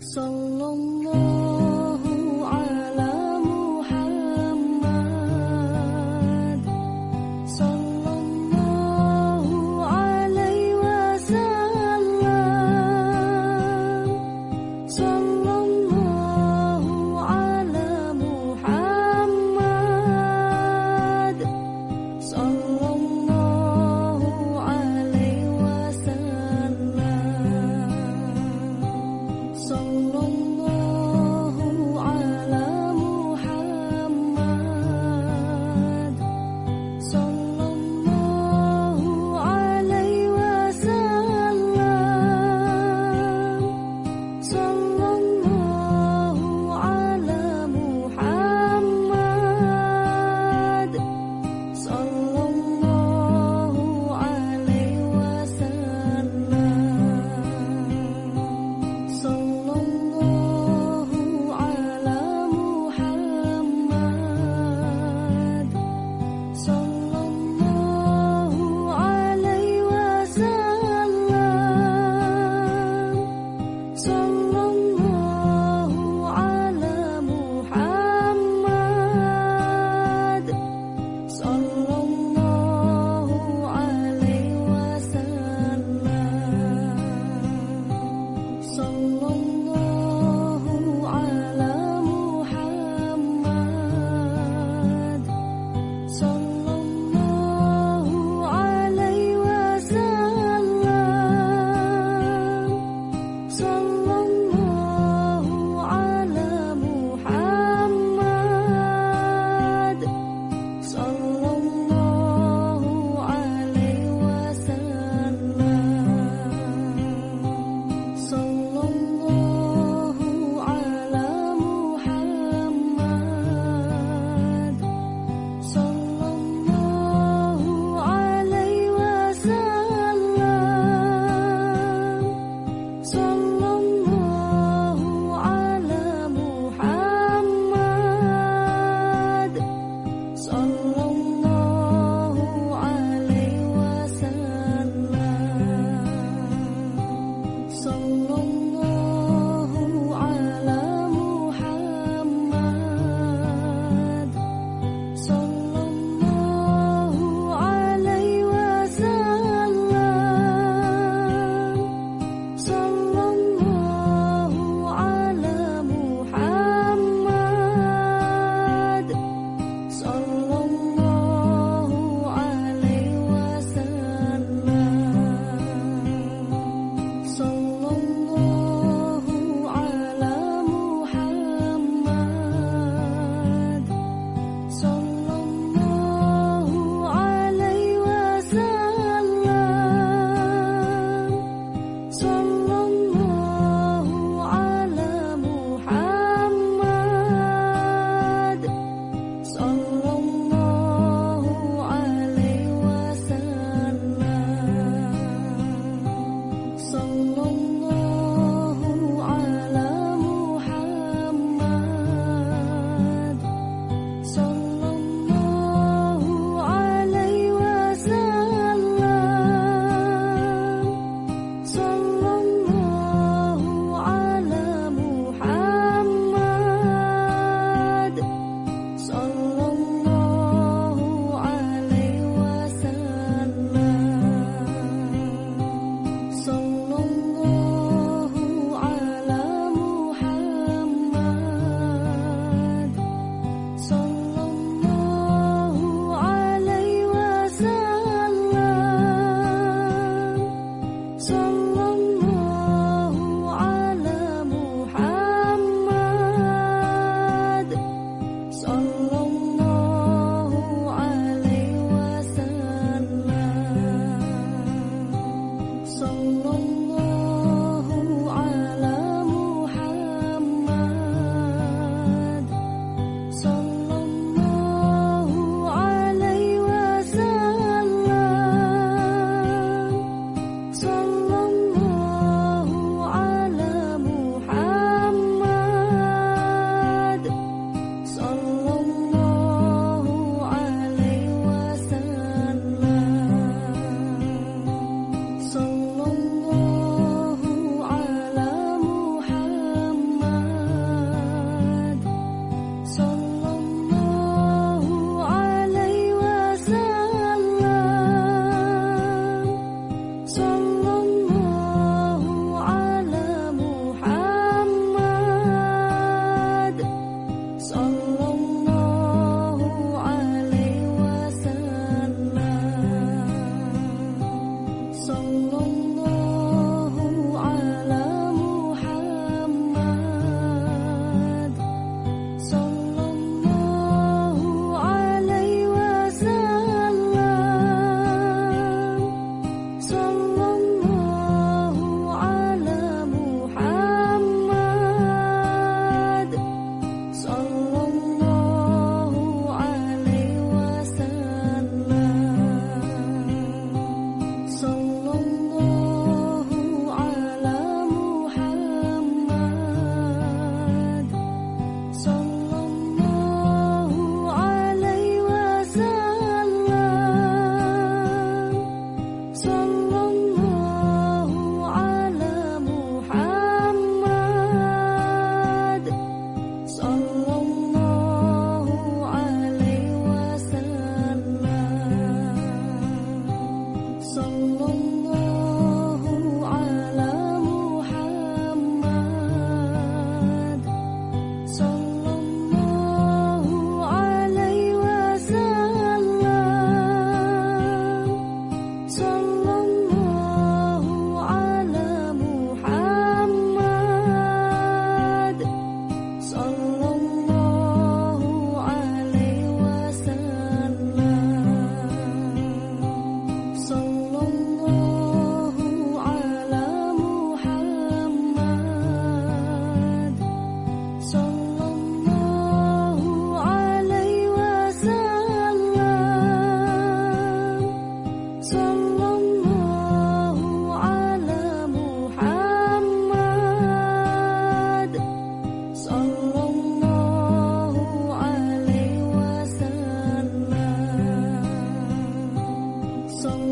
Sao long 从容 sun Allah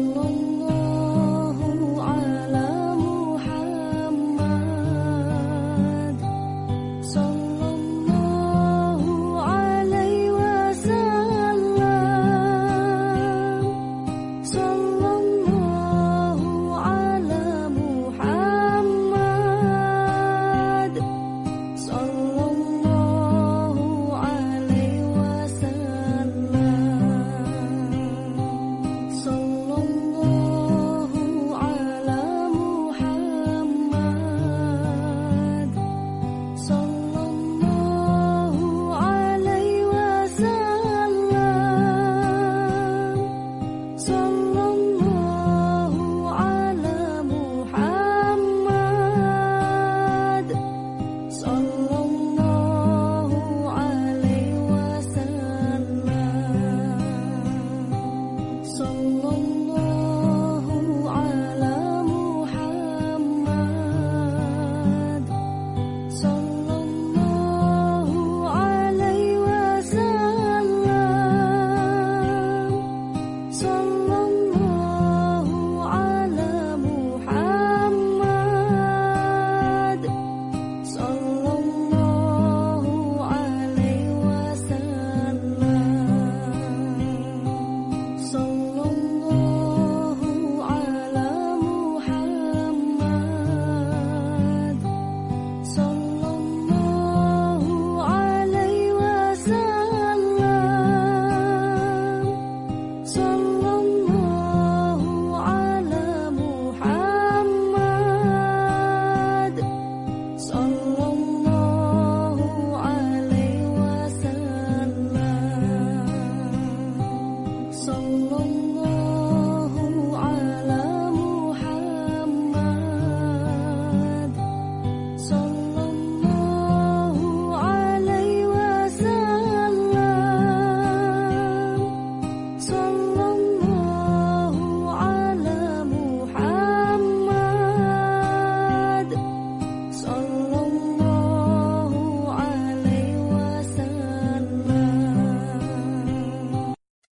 Oh. no.